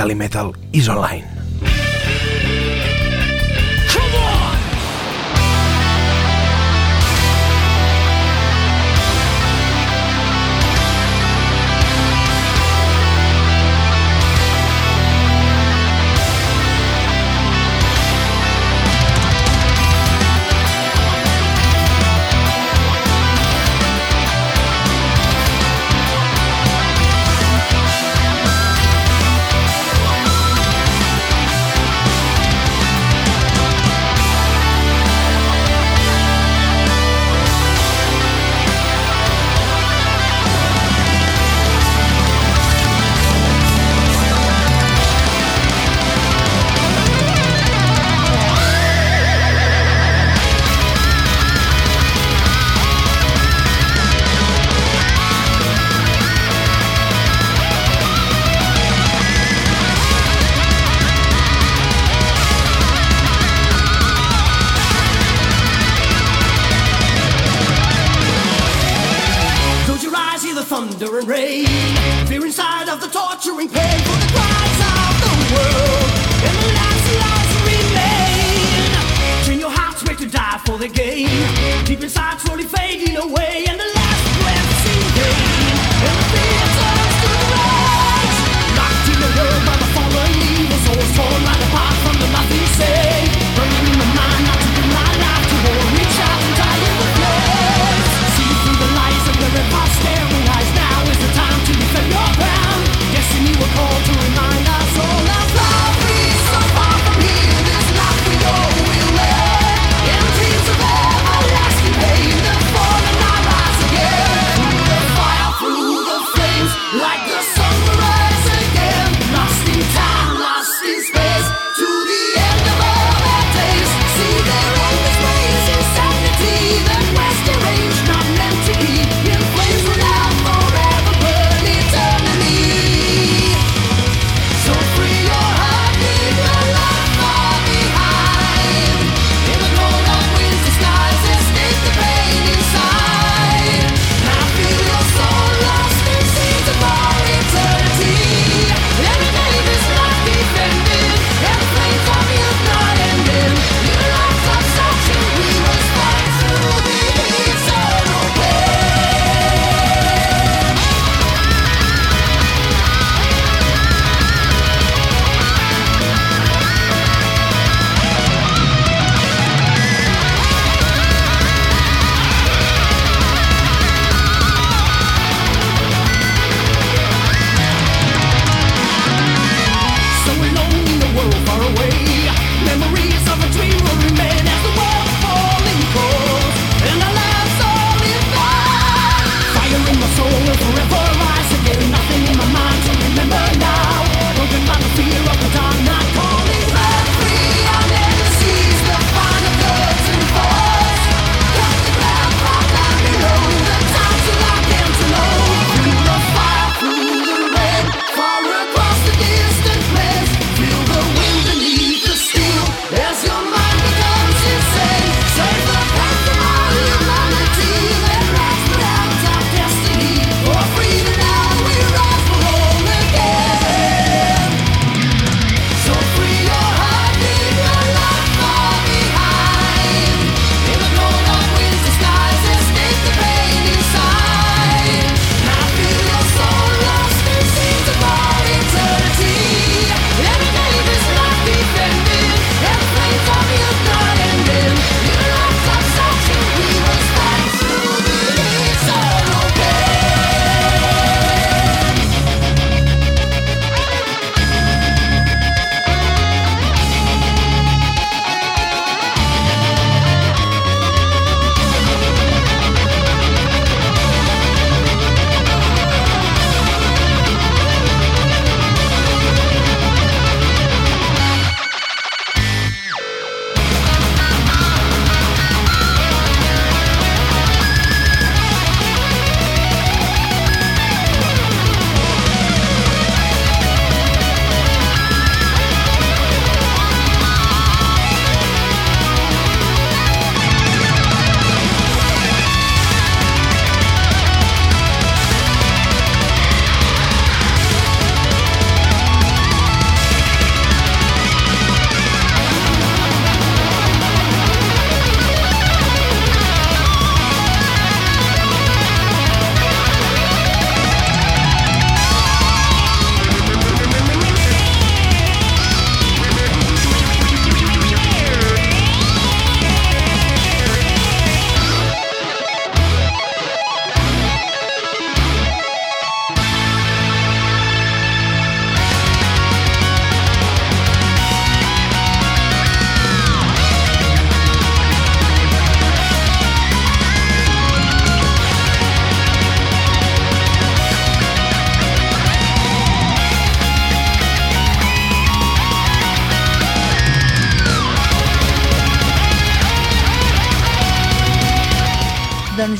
Calimetal is online.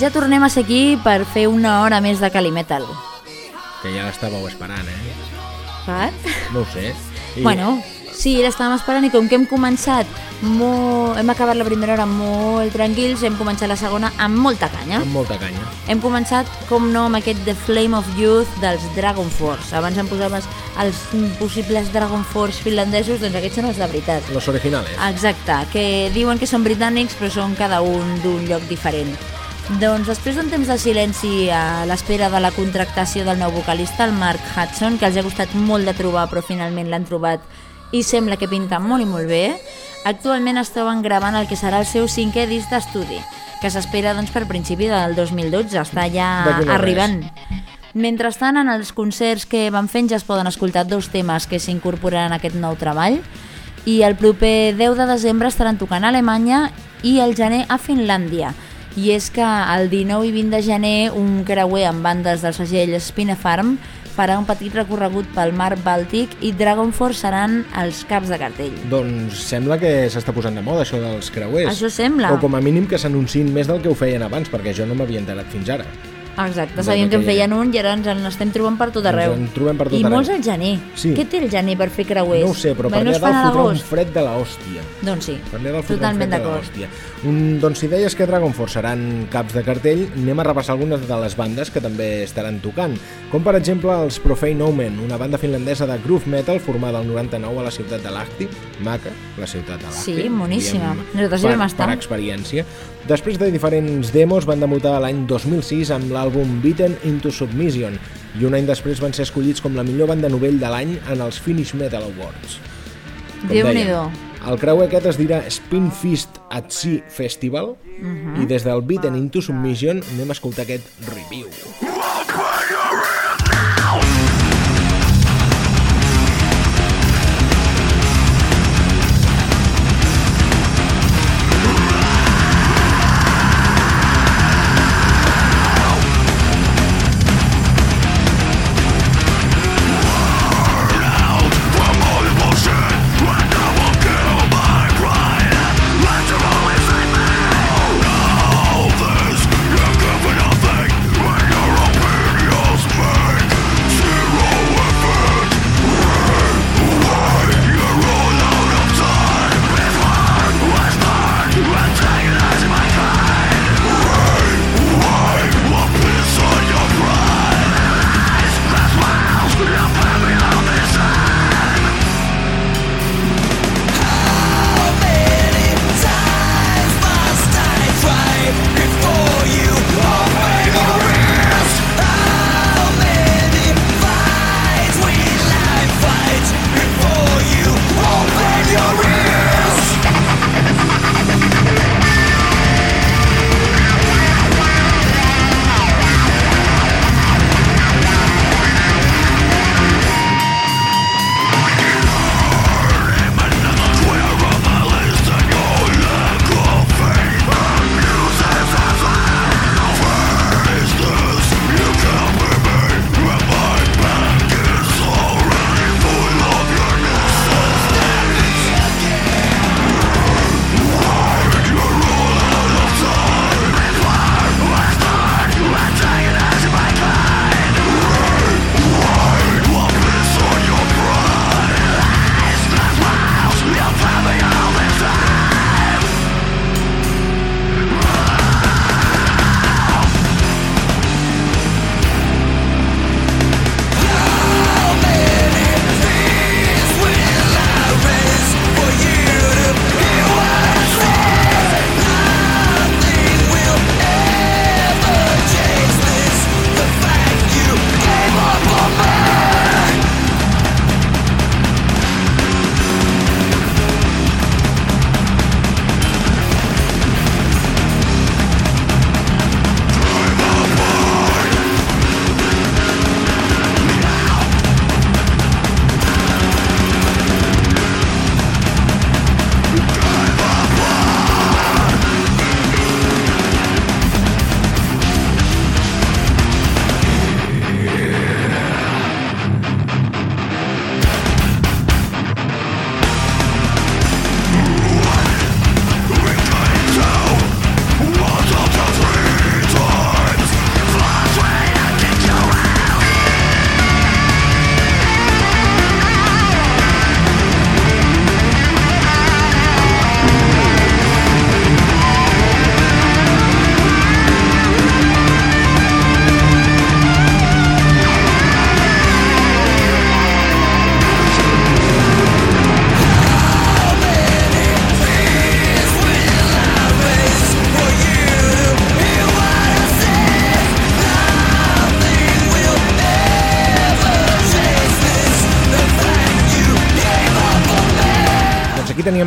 Doncs ja tornem a ser aquí per fer una hora més de Calimetal. Que ja l'estàveu esperant, eh? What? No ho sé. I... Bueno, sí, l'estàvem esperant i com que hem començat molt... hem acabat la primera hora molt tranquils, hem començat la segona amb molta canya. Amb molta canya. Hem començat, com no, amb aquest The Flame of Youth dels Dragon Force. Abans em posaves els possibles Dragon Force finlandesos, doncs aquests són els de veritat. Los originales. Exacte, que diuen que són britànics però són cada un d'un lloc diferent. Doncs després d'un temps de silenci a l'espera de la contractació del nou vocalista, el Mark Hudson, que els ha costat molt de trobar però finalment l'han trobat i sembla que pinta molt i molt bé, actualment es troben gravant el que serà el seu cinquè disc d'estudi, que s'espera doncs, per principi del 2012, està ja no arribant. Mentrestant, en els concerts que van fent ja es poden escoltar dos temes que s'incorporaran a aquest nou treball i el proper 10 de desembre estaran tocant a Alemanya i el gener a Finlàndia. I és que el 19 i 20 de gener un creuer amb bandes del segell Spinefarm farà un petit recorregut pel mar Bàltic i Dragon Force seran els caps de cartell. Doncs sembla que s'està posant de moda això dels creuers. Això sembla. O com a mínim que s'anunciïn més del que ho feien abans, perquè jo no m'havia enterat fins ara. Exacte, Doncs sabíem que en feien un i ara ens en estem trobant per tot Ens arreu. en trobem per tot I arreu. molts al gener. Sí. Què té el gener per fer creuers? No ho sé, però per Bé, no allà dalt fotrà un fred de la hòstia. Doncs sí, Per allà dalt totalment d'acord. doncs si deies que Dragon Force seran caps de cartell, anem a repassar algunes de les bandes que també estaran tocant, com per exemple els Profane Omen, una banda finlandesa de groove metal formada al 99 a la ciutat de Lahti, maca, la ciutat de Lahti. Sí, moníssima. Nosaltres hi per, vam estar. Per experiència. Després de diferents demos van debutar l'any 2006 amb l'àlbum Beaten into Submission i un any després van ser escollits com la millor banda novell de l'any en els Finnish Metal Awards. Déu-n'hi-do. El creuer aquest es dirà Spin Fist at Sea Festival Mhm. i des del Beaten into Submission anem a escoltar aquest review. When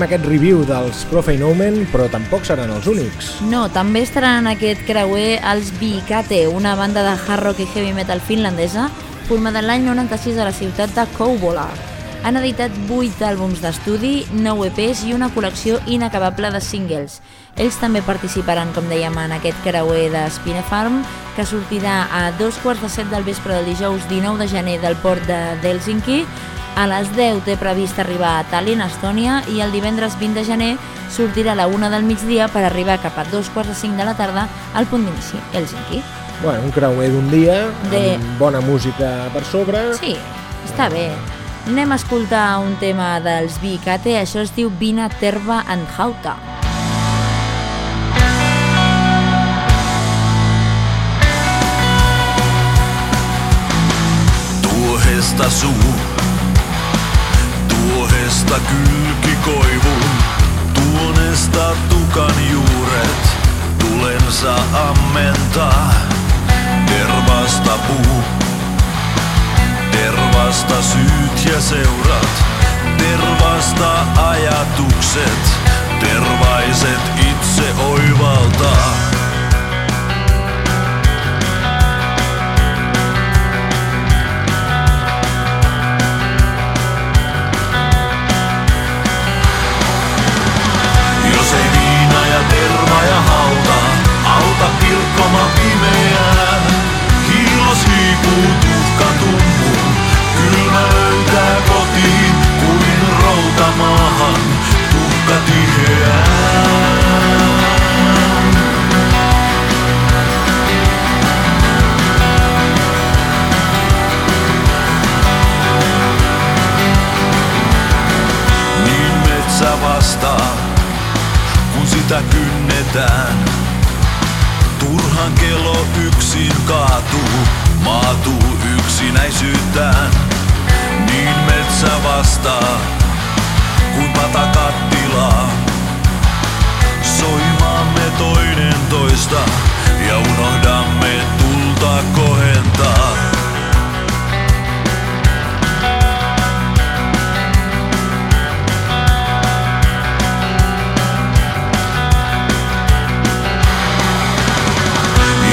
Aquest review dels Profane Omen, però tampoc seran els únics. No, també estaran en aquest creuer els Bikate, una banda de hard rock i heavy metal finlandesa formada l'any 96 a la ciutat de Kouvola. Han editat 8 àlbums d'estudi, 9 EPs i una col·lecció inacabable de singles. Ells també participaran, com dèiem, en aquest creuer de Spinefarm, que sortirà a dos quarts de set del vespre del dijous 19 de gener del port de Helsinki, a les 10 té previst arribar a Tallinn, Estònia, i el divendres 20 de gener sortirà a la 1 del migdia per arribar cap a dos quarts de 5 de la tarda al punt d'inici, Helsinki. Bueno, un creuer d'un dia, De- amb bona música per sobre. Sí, està bé. Anem a escoltar un tema dels Bikate, això es diu Vina Terva and Hauta. Tuohesta suu, tuohesta kylkikoivun, tuonesta tukan juuret, tulensa ammentaa. Tervasta puu, tervasta syyt ja seurat, tervasta ajatukset, tervaiset itse oivaltaa. Maahan, tuhka tiheää. Niin metsä vastaa, kun sitä kynnetään. Turhan kello yksin kaatuu, maatuu yksinäisyyttään. Niin metsä vastaa, kun patakat tilaa. Soimaamme toinen toista ja unohdamme tulta kohentaa.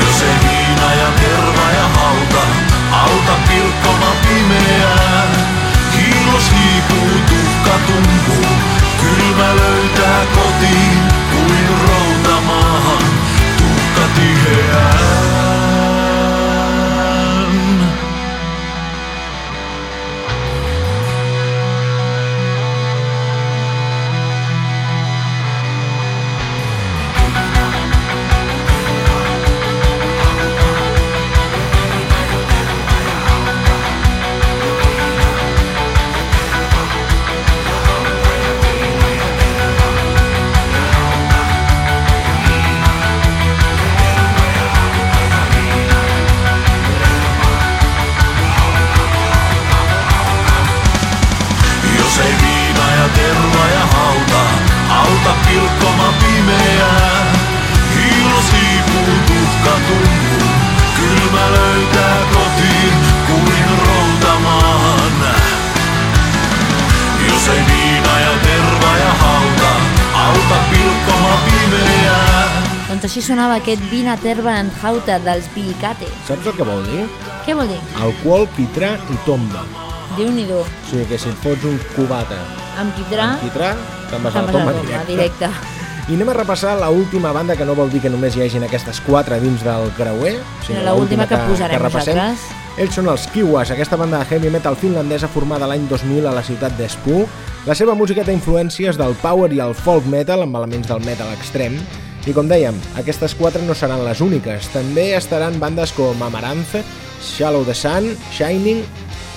Jos viina ja terva ja hauta, auta pilkkoma pimeää. Hiilos hiipuu, tuhka tumpuu, kylmä löytää kotiin kuin routa maahan, tuhka tiheään. Així sonava aquest Vina Terva and Hauta dels Bikate. Saps el que vol dir? Què vol dir? Alcohol, quitrà i tomba. Déu-n'hi-do. O sigui que si et fots un cubata Amb quitrà, amb quitrà, te'n vas la vas a tomba la tomba, directe. directe. I anem a repassar la última banda, que no vol dir que només hi hagin aquestes quatre dins del creuer, Sinó l'última que posarem repassem. nosaltres. Ells són els Kiwas, aquesta banda de heavy metal finlandesa formada l'any 2000 a la ciutat d'Espoo. La seva música té influències del power i el folk metal amb elements del metal extrem. I com dèiem, aquestes quatre no seran les úniques. També estaran bandes com Amaranth, Shallow the Sun, Shining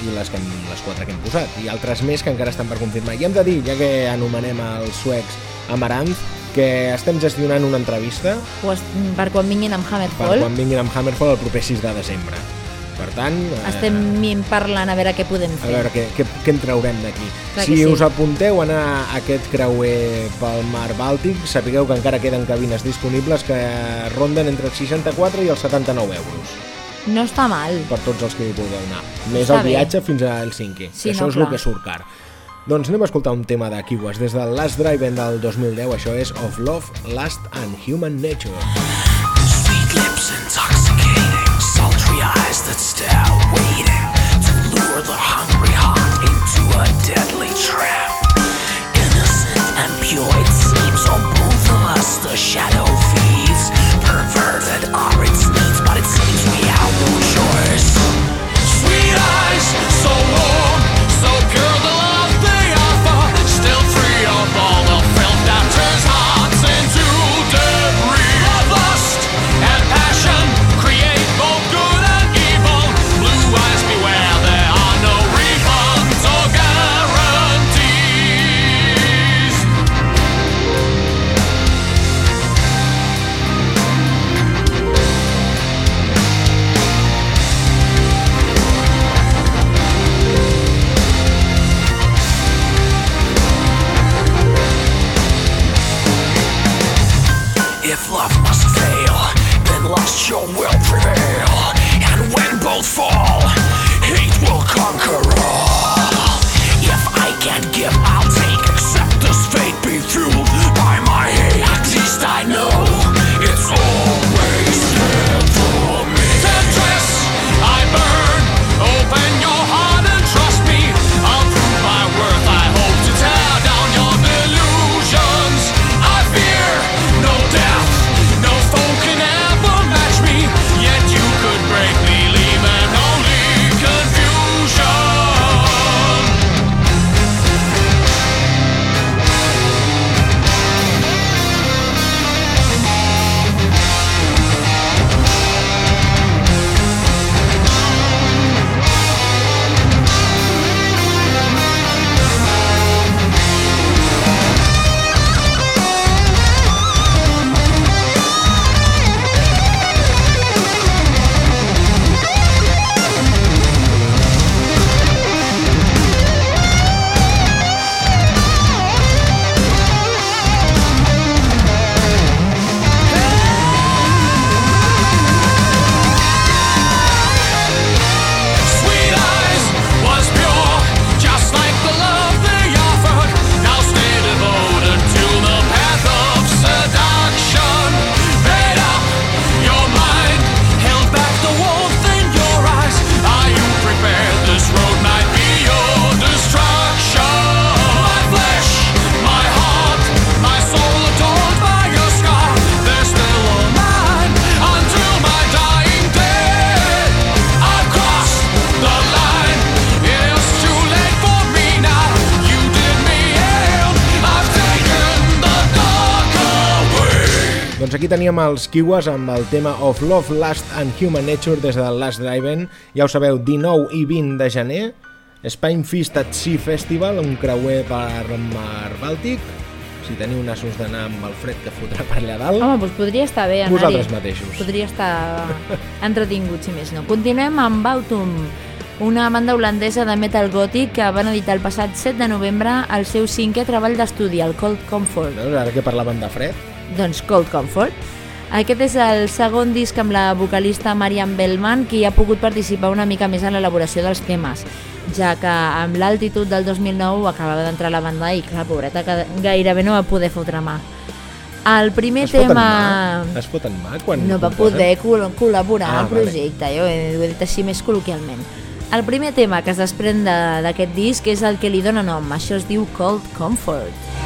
i les, que, hem- les quatre que hem posat, i altres més que encara estan per confirmar. I hem de dir, ja que anomenem els suecs Amaranth, que estem gestionant una entrevista O es, per quan vinguin amb per Hammerfall. quan vinguin amb Hammerfall el proper 6 de desembre. Per tant, eh, Estem mi- parlant a veure què podem a fer. veure què, què, què en traurem d'aquí. Si sí. us apunteu a anar a aquest creuer pel mar Bàltic, sapigueu que encara queden cabines disponibles que ronden entre els 64 i els 79 euros No està mal. per tots els que hi vulgueu anar. Més Està el bé. viatge fins a Helsinki, Sí, que això no, és el clar. que surt car. Doncs anem a escoltar un tema de Kiwas des del Last Drive-In del 2010, això és Of Love, Lust and Human Nature. Sweet lips intoxicating, sultry eyes that stare, waiting to lure the hungry heart into a deadly trap. Innocent and pure, it seems on both of us the shadow feeds. Perverted are its needs, but it have no choice. Sweet eyes, so Teníem els Kiwas amb el tema Of Love, Lust and Human Nature des del Last Drive-In. Ja ho sabeu, 19 i 20 de gener, Spain Fist at Sea Festival, un creuer per Mar Bàltic. Si teniu nassos d'anar amb el fred que fotrà per allà dalt, Home, doncs podria estar bé anar-hi. vosaltres mateixos. Podria estar entretingut, si més no. Continuem amb Autumn, una banda holandesa de metal gòtic que van editar el passat 7 de novembre el seu cinquè treball d'estudi, el Cold Comfort. Veus, ara que parlaven de fred, Doncs Cold Comfort. Aquest és el segon disc amb la vocalista Marian Bellman, qui ha pogut participar una mica més en l'elaboració dels temes, ja que amb l'altitud del 2009 acabava d'entrar la banda i, clar, pobreta, que gairebé no va poder fotre mà. El primer es tema... mà? Es foten mà quan No va poder col col·laborar Ah, al projecte, jo ho he dit així més col·loquialment. El primer tema que es desprèn de- d'aquest disc és el que li dóna nom, això es diu Cold Comfort. Gnawing at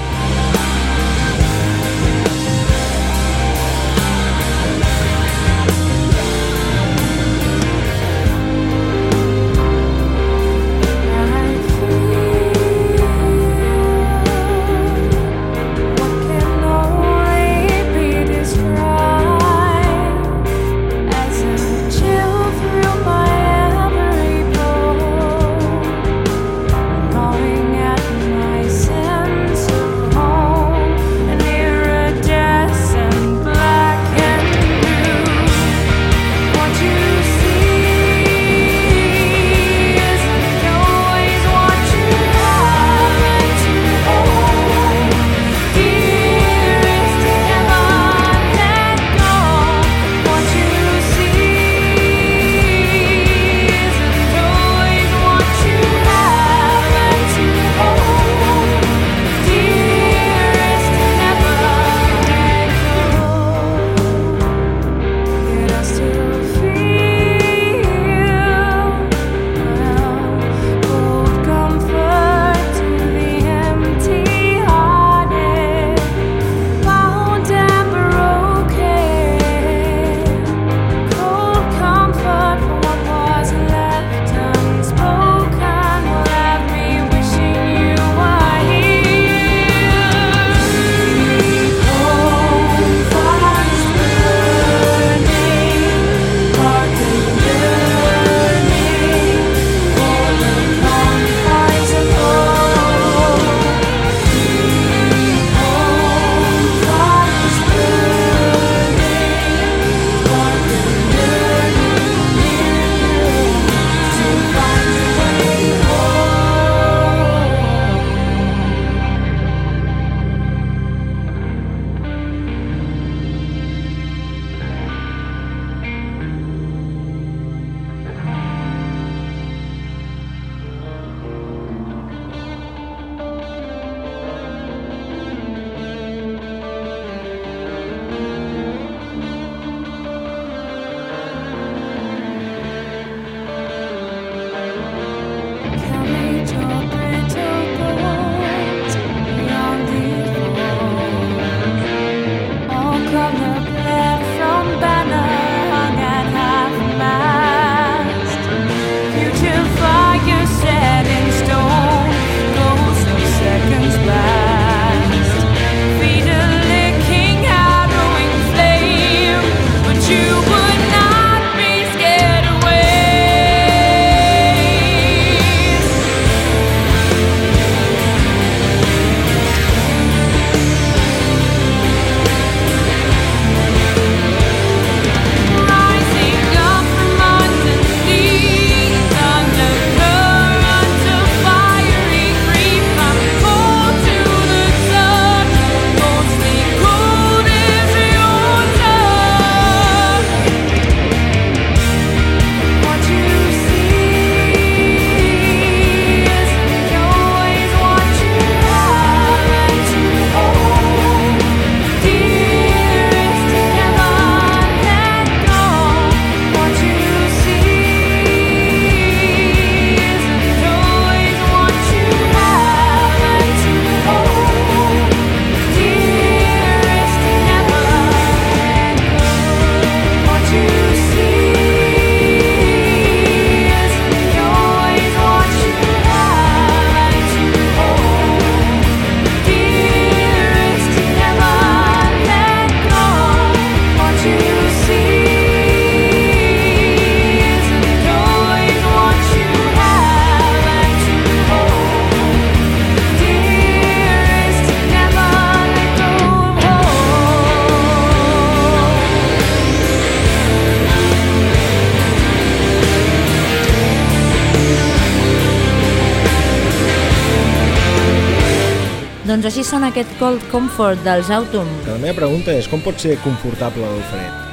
aquest Cold Comfort dels Autumn. Que la meva pregunta és com pot ser confortable el fred?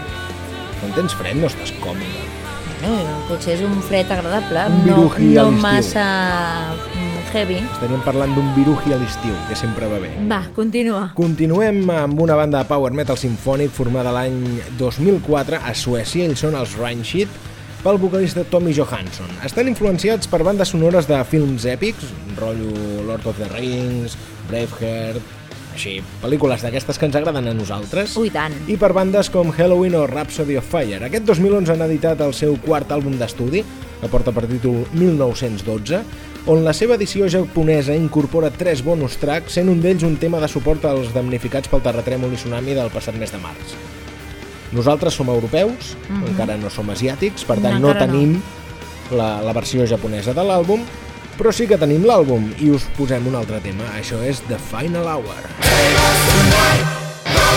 Quan tens fred no estàs còmode. Bueno, potser és un fred agradable, Un no, no massa mm, heavy. Estaríem parlant d'un viruji a l'estiu, que sempre va bé. Va, continua. Continuem amb una banda de power metal sinfònic formada l'any 2004 a Suècia, ells són els Rhinesheet, pel vocalista Tommy Johansson. Estan influenciats per bandes sonores de films èpics, rotllo Lord of the Rings, Braveheart, així, pel·lícules d'aquestes que ens agraden a nosaltres. Ui, tant. I per bandes com Halloween o Rhapsody of Fire. Aquest 2011 han editat el seu quart àlbum d'estudi, que porta per títol 1912, on la seva edició japonesa incorpora tres bonus tracks, sent un d'ells un tema de suport als damnificats pel terratrèmol i tsunami del passat mes de març. Nosaltres som europeus, encara no som asiàtics, per tant no, no. tenim la, la versió japonesa de l'àlbum, però sí que tenim l'àlbum i us posem un altre tema. Això és The Final Hour.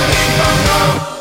Waters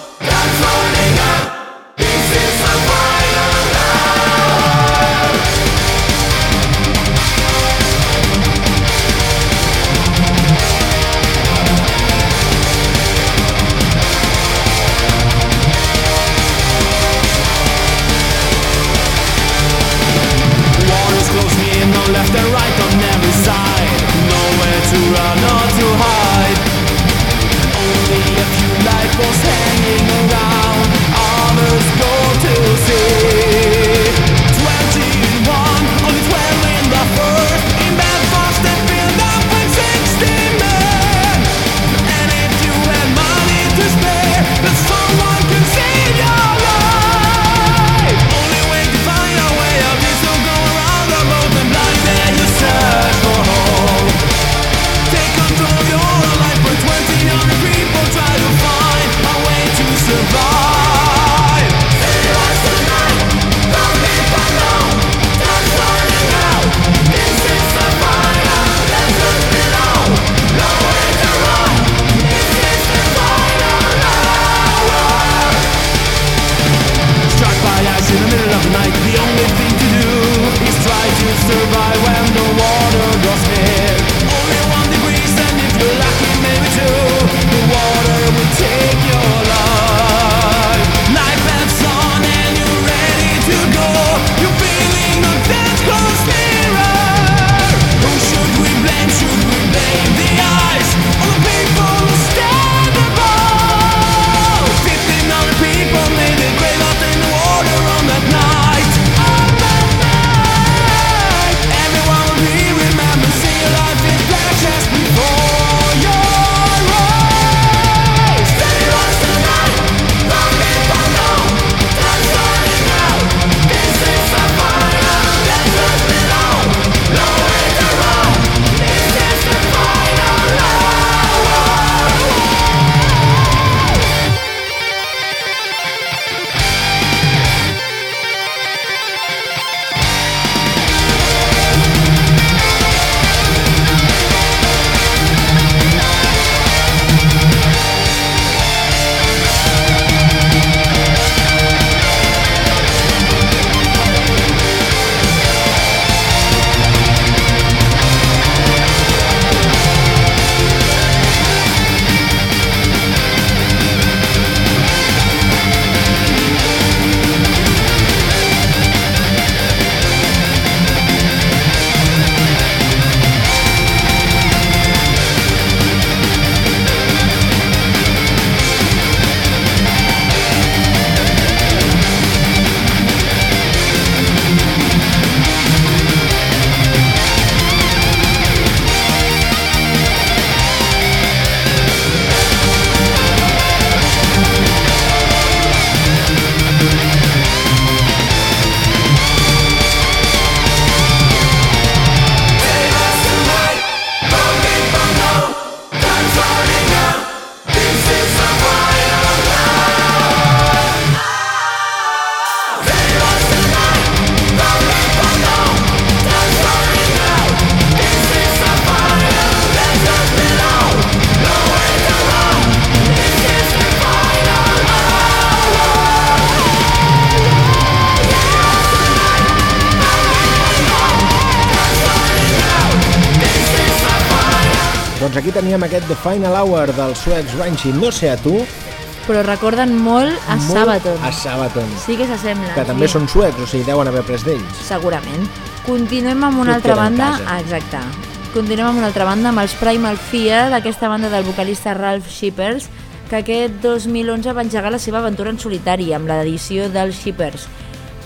Teníem aquest The Final Hour dels suecs Ranchy. No sé a tu, Però recorden molt a molt Sabaton. a Sabaton, Sí que s'assemblen. que també sí. són suecs, o sigui, deuen haver pres d'ells. Segurament. Continuem amb una Tot altra banda. Ah, exacte. Continuem amb una altra banda, amb els Primal Fear, d'aquesta banda del vocalista Ralph Shippers, que aquest 2011 va engegar la seva aventura en solitari amb l'edició dels Shippers.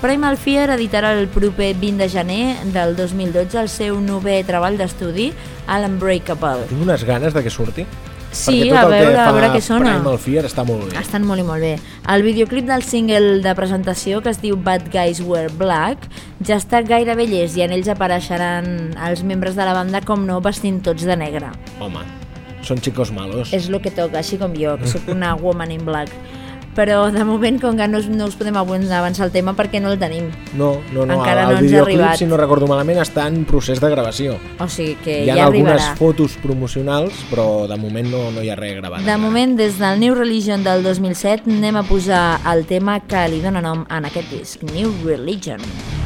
Primal Fear editarà el proper 20 de gener del 2012 el seu novè treball d'estudi, Unbreakable. Tinc unes ganes de que surti. Sí, a veure, a veure què sona. Primal Fear està molt bé. Estan molt i molt bé. El videoclip del single de presentació, que es diu Bad Guys Wear Black, ja està gairebé llest i en ells apareixeran els membres de la banda, com no, vestint tots de negre. Home, són xicos malos. És el que toca, així com jo, que sóc una woman in black. Però de moment, com que no, no us podem avançar el tema perquè no el tenim. No, no, no, Encara el, no el ens ha arribat. si no recordo malament, està en procés de gravació. O sigui que hi ha ja algunes arribarà. fotos promocionals, però de moment no, no hi ha res gravat. De encara. moment, des del New Religion del 2007, anem a posar el tema que li dóna nom en aquest disc, New Religion. Blind,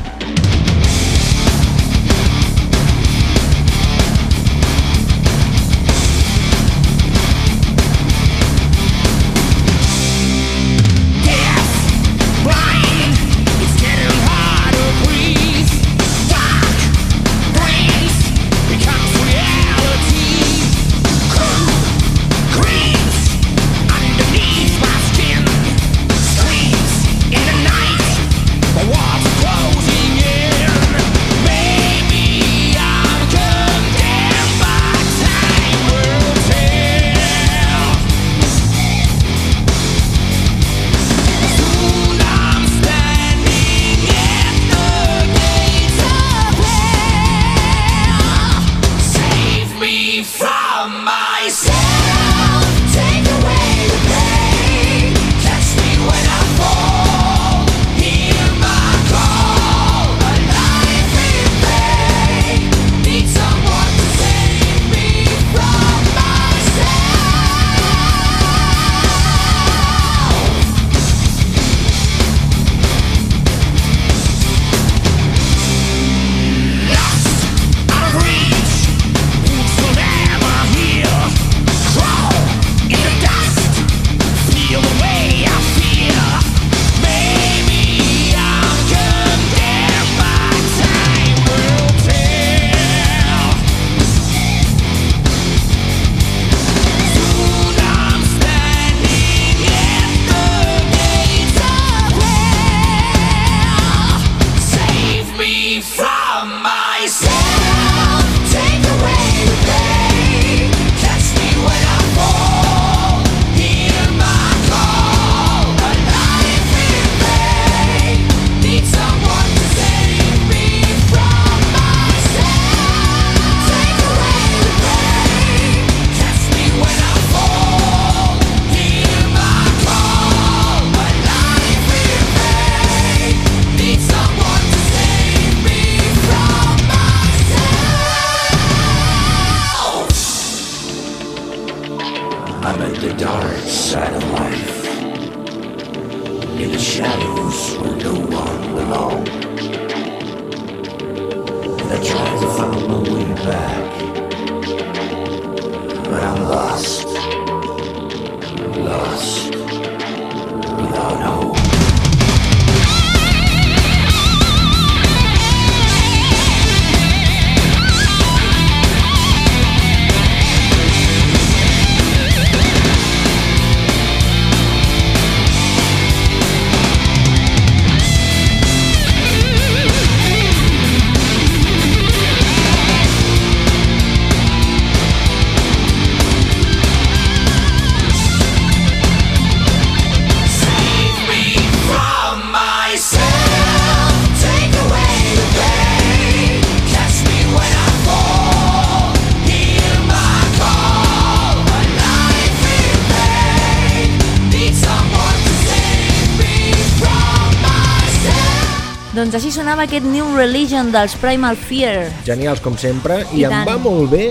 Doncs així sonava aquest New Religion dels Primal Fear. Genials, com sempre, i, I em va molt bé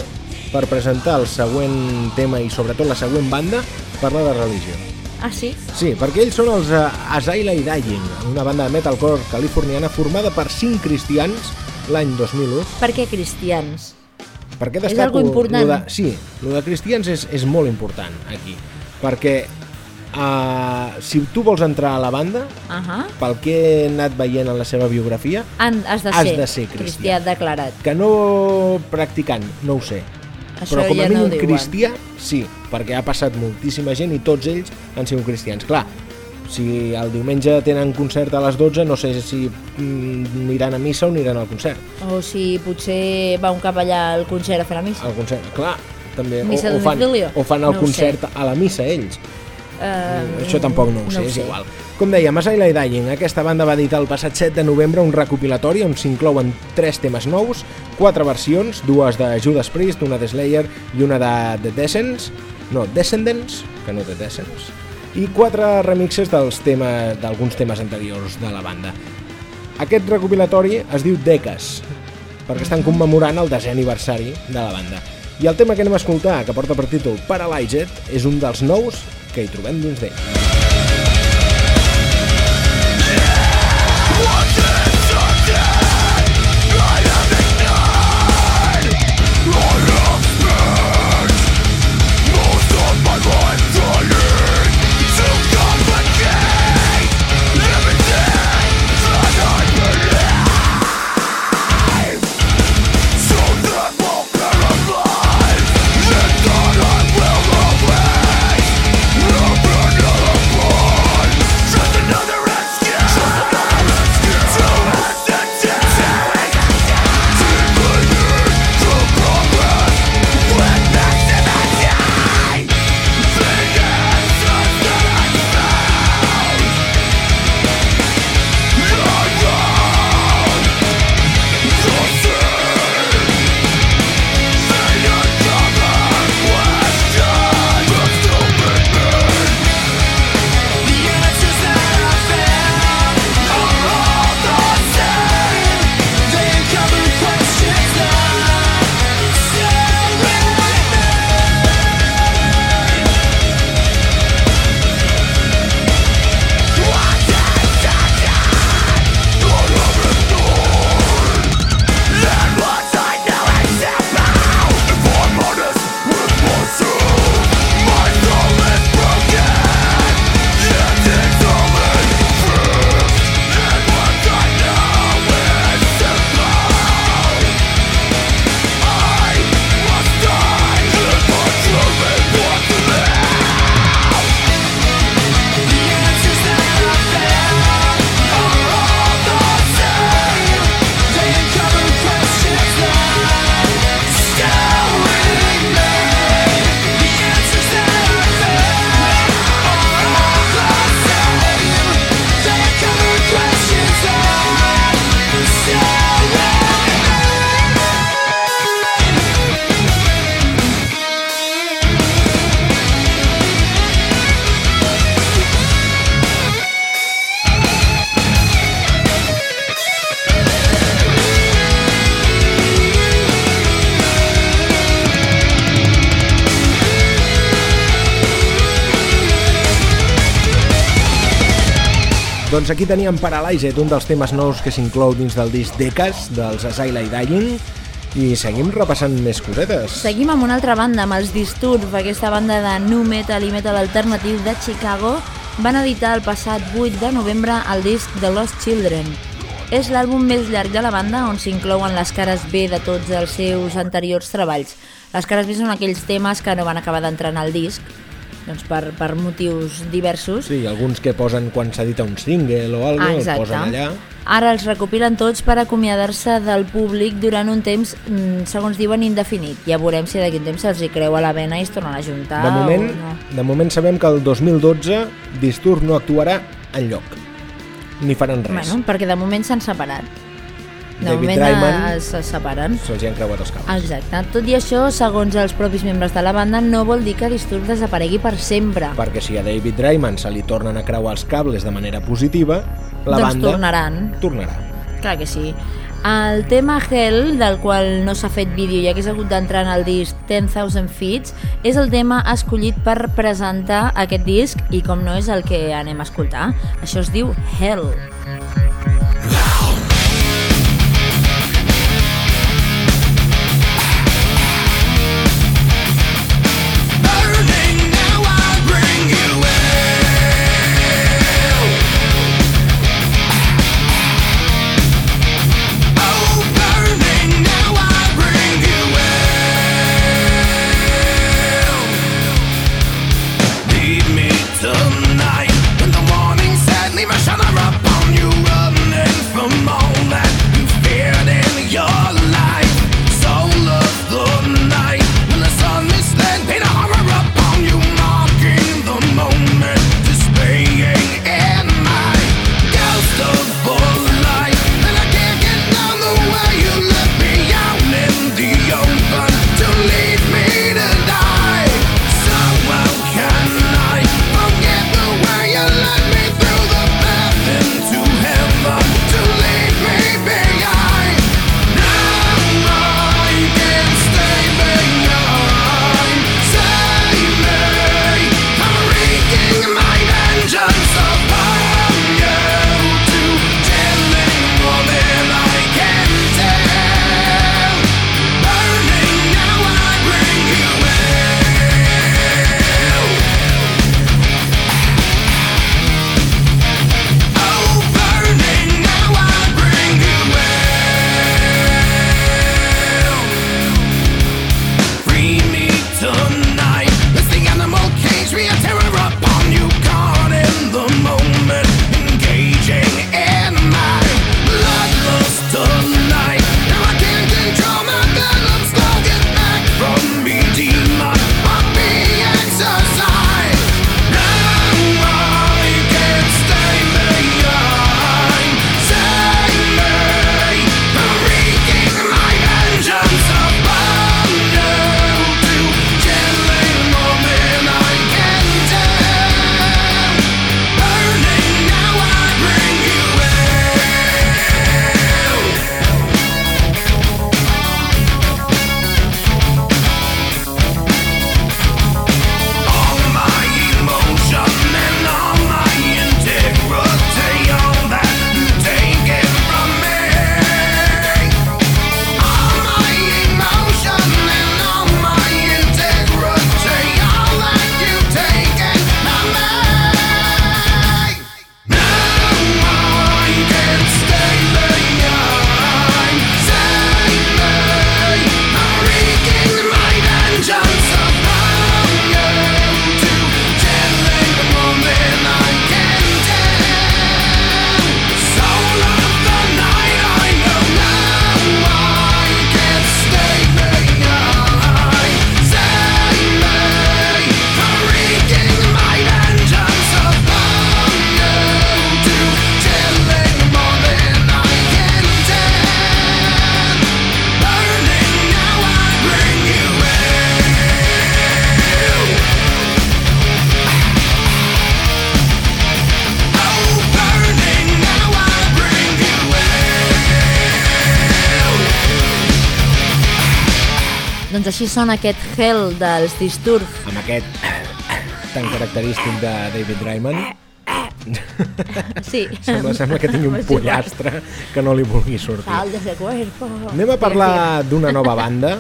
per presentar el següent tema i sobretot la següent banda, parlar de religió. Ah, sí? Sí, perquè ells són els uh, Asaila i Dying, una banda de metalcore californiana formada per cinc cristians l'any 2001. Per què cristians? Per què És destaco algo important. lo de, sí, el de cristians és, és molt important aquí, perquè uh, si tu vols entrar a la banda, Uh -huh. pel que he anat veient en la seva biografia, Han, has de Has ser, de ser cristià. declarat. que no practicant, no ho sé, Això però com a ja no mínim diuen. cristià, sí, perquè ha passat moltíssima gent i tots ells han sigut cristians. Clar, si el diumenge tenen concert a les 12, no sé si mm, aniran a missa o aniran al concert. O si potser va un cap allà al concert a fer la missa. Al concert, clar, també. Missa o, o, fan, o fan el No concert a la missa ells. Uh, Això tampoc no ho sé, ho és igual. Com deia, Masaila i Dying, aquesta banda va editar el passat 7 de novembre un recopilatori on s'inclouen tres temes nous, quatre versions, dues de Judas Priest, una de Slayer i una de The Descendants, no, Descendants, que no The Descendants, i quatre remixes dels temes d'alguns temes anteriors de la banda. Aquest recopilatori es diu Decas, perquè estan commemorant el desè aniversari de la banda. I el tema que anem a escoltar, que porta per títol Paralyzed, és un dels nous que hi trobem dins d'ell. Doncs aquí teníem Paralyzed, un dels temes nous que s'inclou dins del disc Decas, dels Asylum Dying, i seguim repassant més cosetes. Seguim amb una altra banda, amb els Disturb, aquesta banda de nu metal i metal alternatiu de Chicago, van editar el passat 8 de novembre el disc The Lost Children. És l'àlbum més llarg de la banda on s'inclouen les cares B de tots els seus anteriors treballs. Les cares B són aquells temes que no van acabar d'entrar en el disc, doncs per, per motius diversos. Sí, alguns que posen quan s'edita un single o alguna Ah, cosa, el exacte. posen allà. Ara els recopilen tots per acomiadar-se del públic durant un temps, mm, segons diuen, indefinit. Ja veurem si d'aquí un temps se'ls hi creu a la vena i es tornen a juntar De moment, o no. de moment sabem que el 2012 Disturb no actuarà en lloc, ni faran res. Bueno, perquè de moment s'han separat. De David moment se separen. Se'ls hi han creuat els cables. Exacte. Tot i això, segons els propis membres de la banda, no vol dir que Disturb desaparegui per sempre. Perquè si a David Draiman se li tornen a creuar els cables de manera positiva, la doncs banda tornaran. tornarà. Clar que sí. El tema Hell, del qual no s'ha fet vídeo i hagués hagut d'entrar en el disc 10,000 Feet, és el tema escollit per presentar aquest disc i com no és el que anem a escoltar. Això es diu Hell. Hell així sona aquest Hell dels Disturb. Amb aquest tan característic de David Ryman. Sí. Sembla, sembla que tingui un pollastre que no li vulgui sortir. De cuerpo. Anem a parlar d'una nova banda.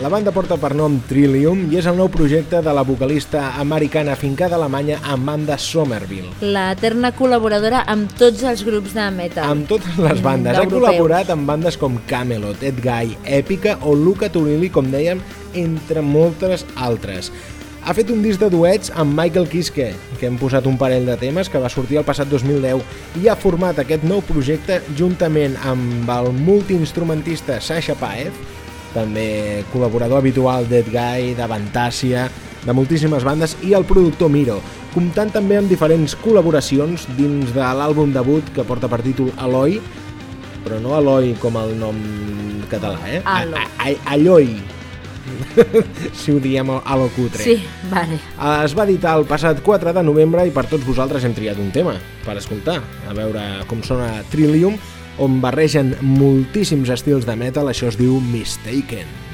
La banda porta per nom Trillium i és el nou projecte de la vocalista americana fincada a Alemanya Amanda Somerville. La eterna col·laboradora amb tots els grups de metal. Amb totes les bandes. Ha col·laborat amb bandes com Camelot, Ed Guy, Èpica o Luca Turilli, com dèiem, entre moltes altres. Ha fet un disc de duets amb Michael Kiske, que hem posat un parell de temes, que va sortir el passat 2010, i ha format aquest nou projecte juntament amb el multiinstrumentista Sasha Paev, també col·laborador habitual d'Ed Guy, de Vantàcia, de moltíssimes bandes, i el productor Miro, comptant també amb diferents col·laboracions dins de l'àlbum debut que porta per títol Eloi, però no Eloi com el nom català, eh? Alo. A- a- Alloi, si ho diem a lo cutre. Sí, vale. Es va editar el passat 4 de novembre i per tots vosaltres hem triat un tema per escoltar, a veure com sona Trillium, on barregen moltíssims estils de metal, això es diu Mistaken.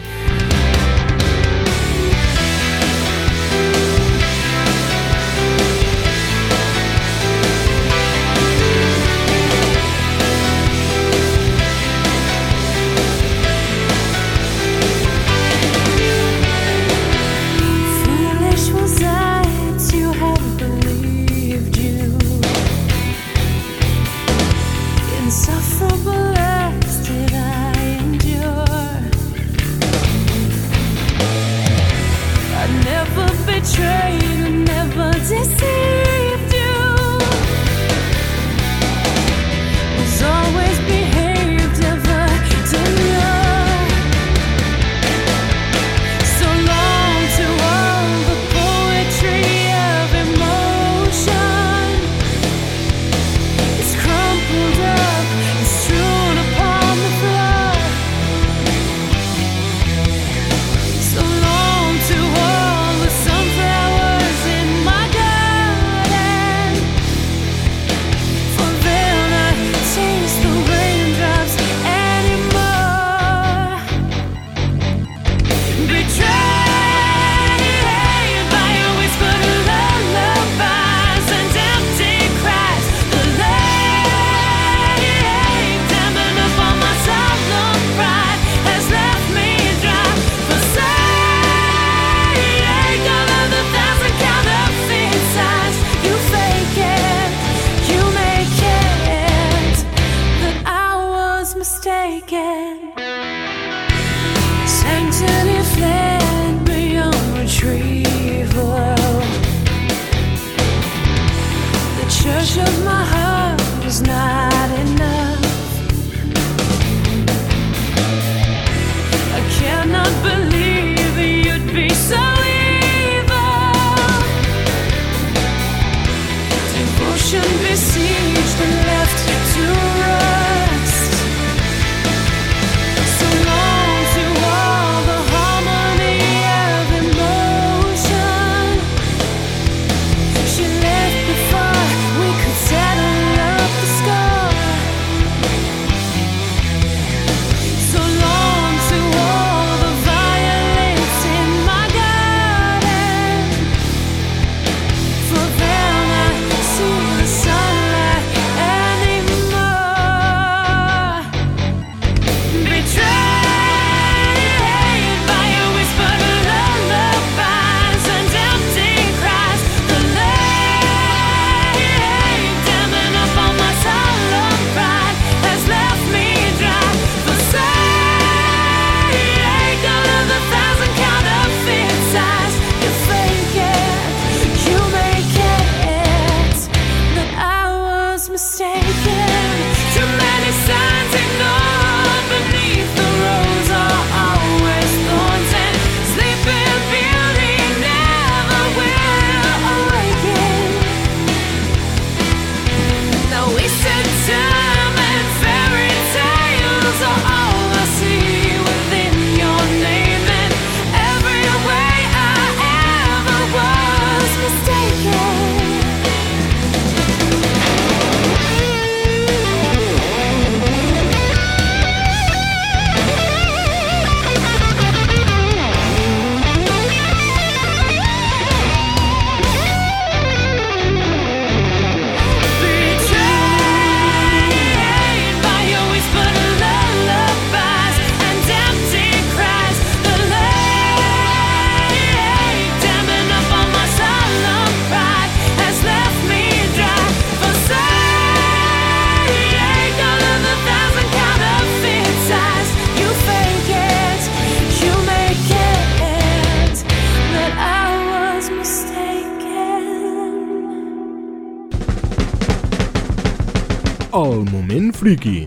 El moment friki.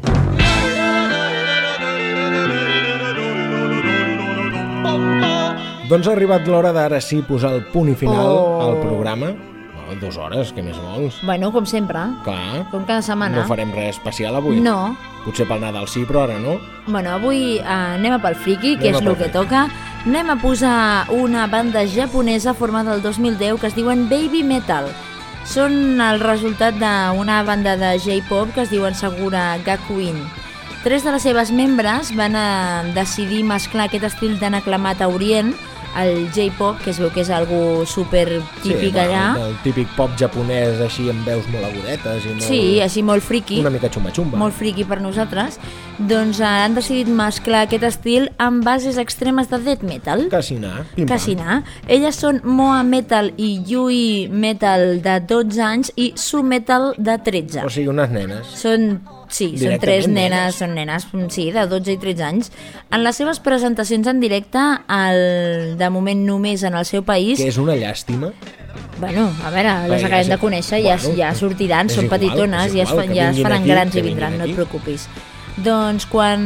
Doncs ha arribat l'hora d'ara sí posar el punt i final Oh. al programa. Oh, dues hores, què més vols? Bueno, com sempre, Clar, com cada setmana. no farem res especial avui. No. Potser pel Nadal sí, però ara no. Bueno, avui eh, anem a pel friki, que Anem és el que toca. Anem a posar una banda japonesa formada el 2010 que es diuen Baby Metal. Són el resultat d'una banda de J-pop que es diuen Segura Gakuin. Tres de les seves membres van a decidir mesclar aquest estil tan aclamat a Orient, el J-pop, que es veu que és algo super típic sí, allà. El, el típic pop japonès així amb veus molt agudetes i molt... Sí, així molt friki. Una mica xumba-xumba. molt friki per nosaltres, doncs eh, han decidit mesclar aquest estil amb bases extremes de death metal. Casinar. Casinar. Elles són Moa Metal i Yui Metal de 12 anys i Su Metal de 13. O sigui, unes nenes. Són, sí, són tres nenes, nenes. són nenes, sí, de 12 i 13 anys. En les seves presentacions en directe, el, de moment només en el seu país, Que és una llàstima. Bueno, a veure, les acabem de conèixer, ja, Bueno, ja sortiran, són igual, petitones, és ja es, igual, fan, ja es faran aquí, grans i vindran, no et preocupis. Doncs quan,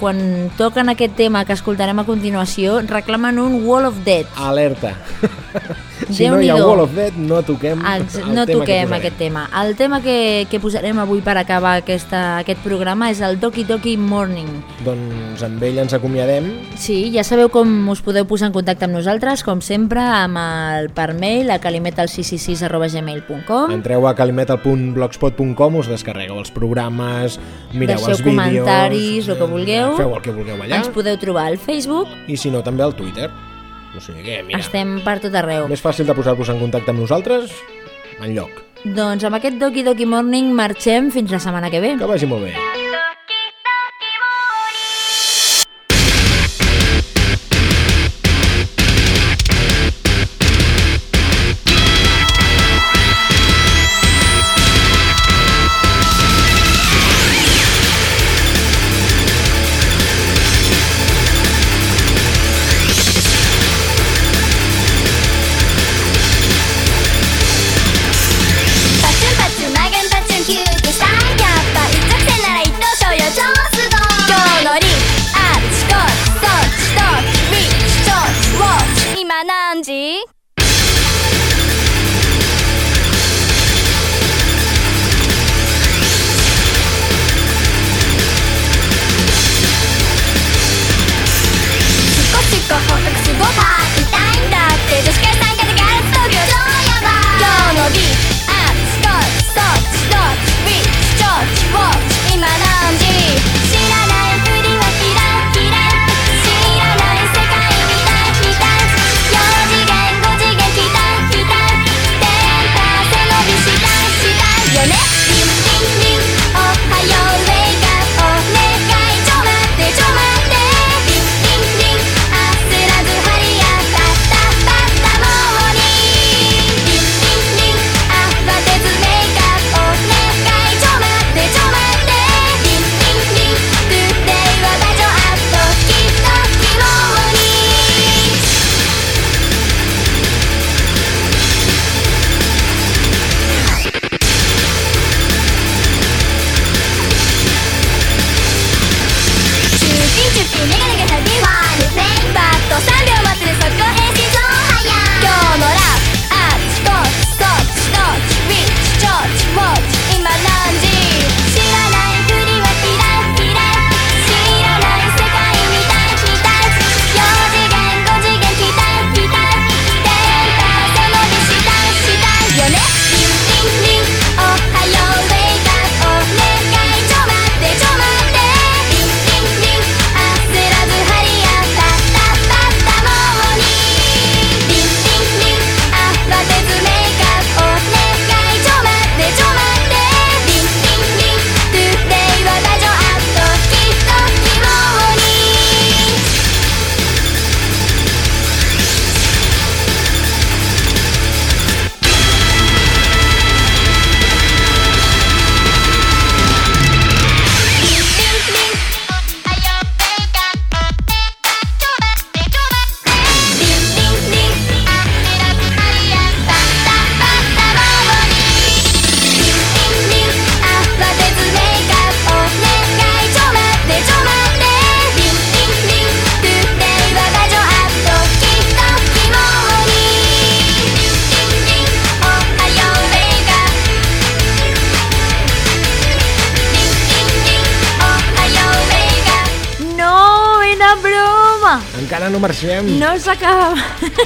quan toquen aquest tema que escoltarem a continuació, reclamen un Wall of Dead. Alerta. si no hi ha. Wall of Dead, no toquem Ex no toquem que aquest tema. El tema que, que posarem avui per acabar aquesta, aquest programa és el Doki Doki Morning. Doncs amb ell ens acomiadem. Sí, ja sabeu com us podeu posar en contacte amb nosaltres, com sempre, amb el per mail a calimetal666.gmail.com Entreu a calimetal.blogspot.com, us descarregueu els programes, mireu Deixeu els vídeos... comentaris, el que vulgueu. Feu el que vulgueu allà. Ens podeu trobar al Facebook, I si no, també al Twitter. O sigui que, mira, estem per tot arreu. més fàcil de posar-vos en contacte amb nosaltres, en lloc. Doncs amb aquest Doki Doki Morning marxem fins la setmana que ve. Que vagi molt bé.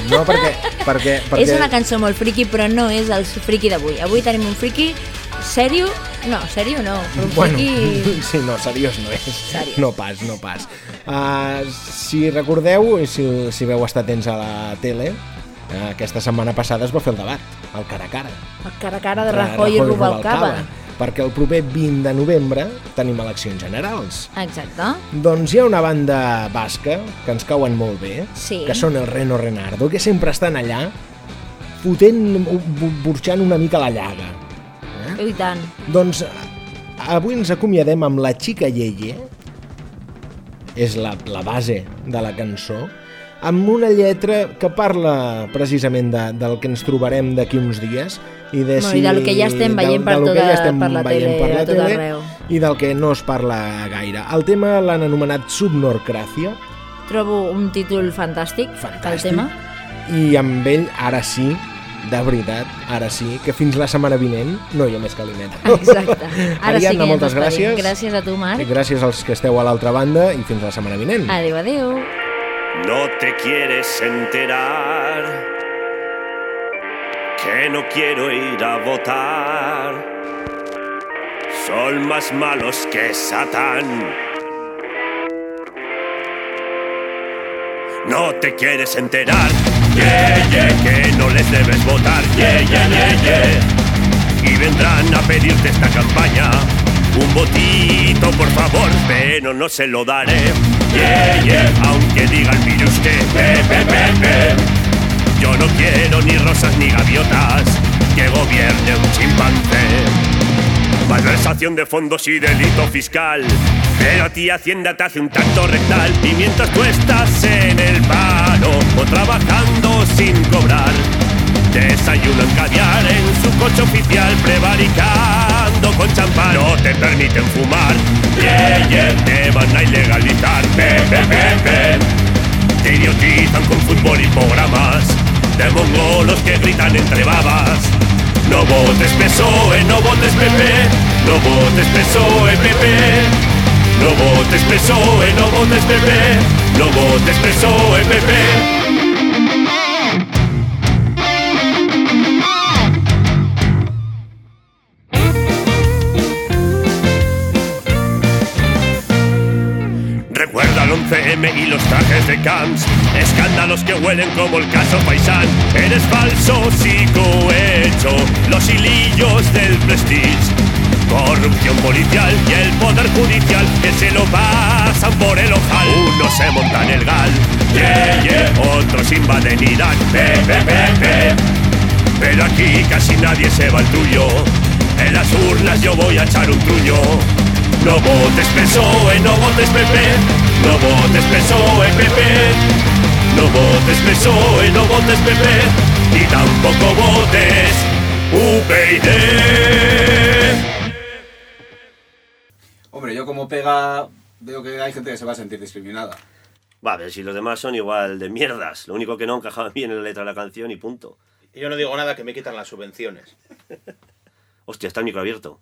No, perquè... perquè, perquè... És una cançó molt friki, però no és el friki d'avui. Avui tenim un friki sèrio... No, sèrio no, però un Bueno, friki... sí, no, seriós no és. Seriós. No pas, no pas. Uh, si recordeu, si, si veu estar atents a la tele, uh, aquesta setmana passada es va fer el debat, el cara a cara. El cara a cara de Rajoy i Rubalcaba. Perquè el proper 20 de novembre tenim eleccions generals. Exacte. Doncs hi ha una banda basca que ens cauen molt bé, Sí. que són el Reno Renardo, que sempre estan allà fotent, bu- burxant una mica la llaga. I tant. Doncs avui ens acomiadem amb la Xica Yeye, és la, la base de la cançó, amb una lletra que parla precisament de, del que ens trobarem d'aquí uns dies i de Bueno, i del que ja estem veient per del que tota- ja estem per la tele per la tele arreu. i del que no es parla gaire. El tema l'han anomenat Subnorcracia Trobo un títol fantàstic, Fantàstic. tema. i amb ell, ara sí, de veritat, ara sí, que fins la setmana vinent no hi ha més caliment. Exacte. Ara sí Ariadna, que ja moltes gràcies. Gràcies a tu, Marc. Gràcies als que esteu a l'altra banda i fins la setmana vinent. Adéu, adéu. No te quieres enterar que no quiero ir a votar. Son más malos que Satán. No te quieres enterar, yeah, yeah, que no les debes votar, yeah, yeah, yeah, yeah. Y vendrán a pedirte esta campaña un votito, por favor, pero no se lo daré, yeah, yeah, aunque diga el virus que pe, pe. Yo no quiero ni rosas ni gaviotas que gobierne un chimpancé. Malversación de fondos y delito fiscal. Pero a ti Hacienda te hace un tacto rectal. Y mientras tú estás en el paro o trabajando sin cobrar, desayunan caviar en su coche oficial, con champán. No te permiten fumar, yeah, yeah, te van a ilegalizar. Te idiotizan con fútbol y programas de mongolos que gritan entre babas. No votes PSOE, no votes PP, no votes PSOE, PP. No votes PSOE, no votes PP, no votes PSOE, PP. 11M y los trajes de Camps, escándalos que huelen como el caso Paisán. Eres falso, psicohecho, los hilillos del prestige. Corrupción policial y el poder judicial que se lo pasan por el ojal. Unos se montan el gal, yeah, yeah, otros invaden pe, pe, pe, pe. Pero aquí casi nadie se va al tuyo. En las urnas yo voy a echar un truño. No votes PSOE, no votes PP. No votes PSOE, PP. No votes PSOE, no votes PP. Y tampoco votes UPyD. Hombre, yo como pega veo que hay gente que se va a sentir discriminada. Va, a ver si los demás son igual de mierdas. Lo único que no encajaba bien en la letra de la canción y punto. Y yo no digo nada que me quitan las subvenciones. Hostia, está el micro abierto.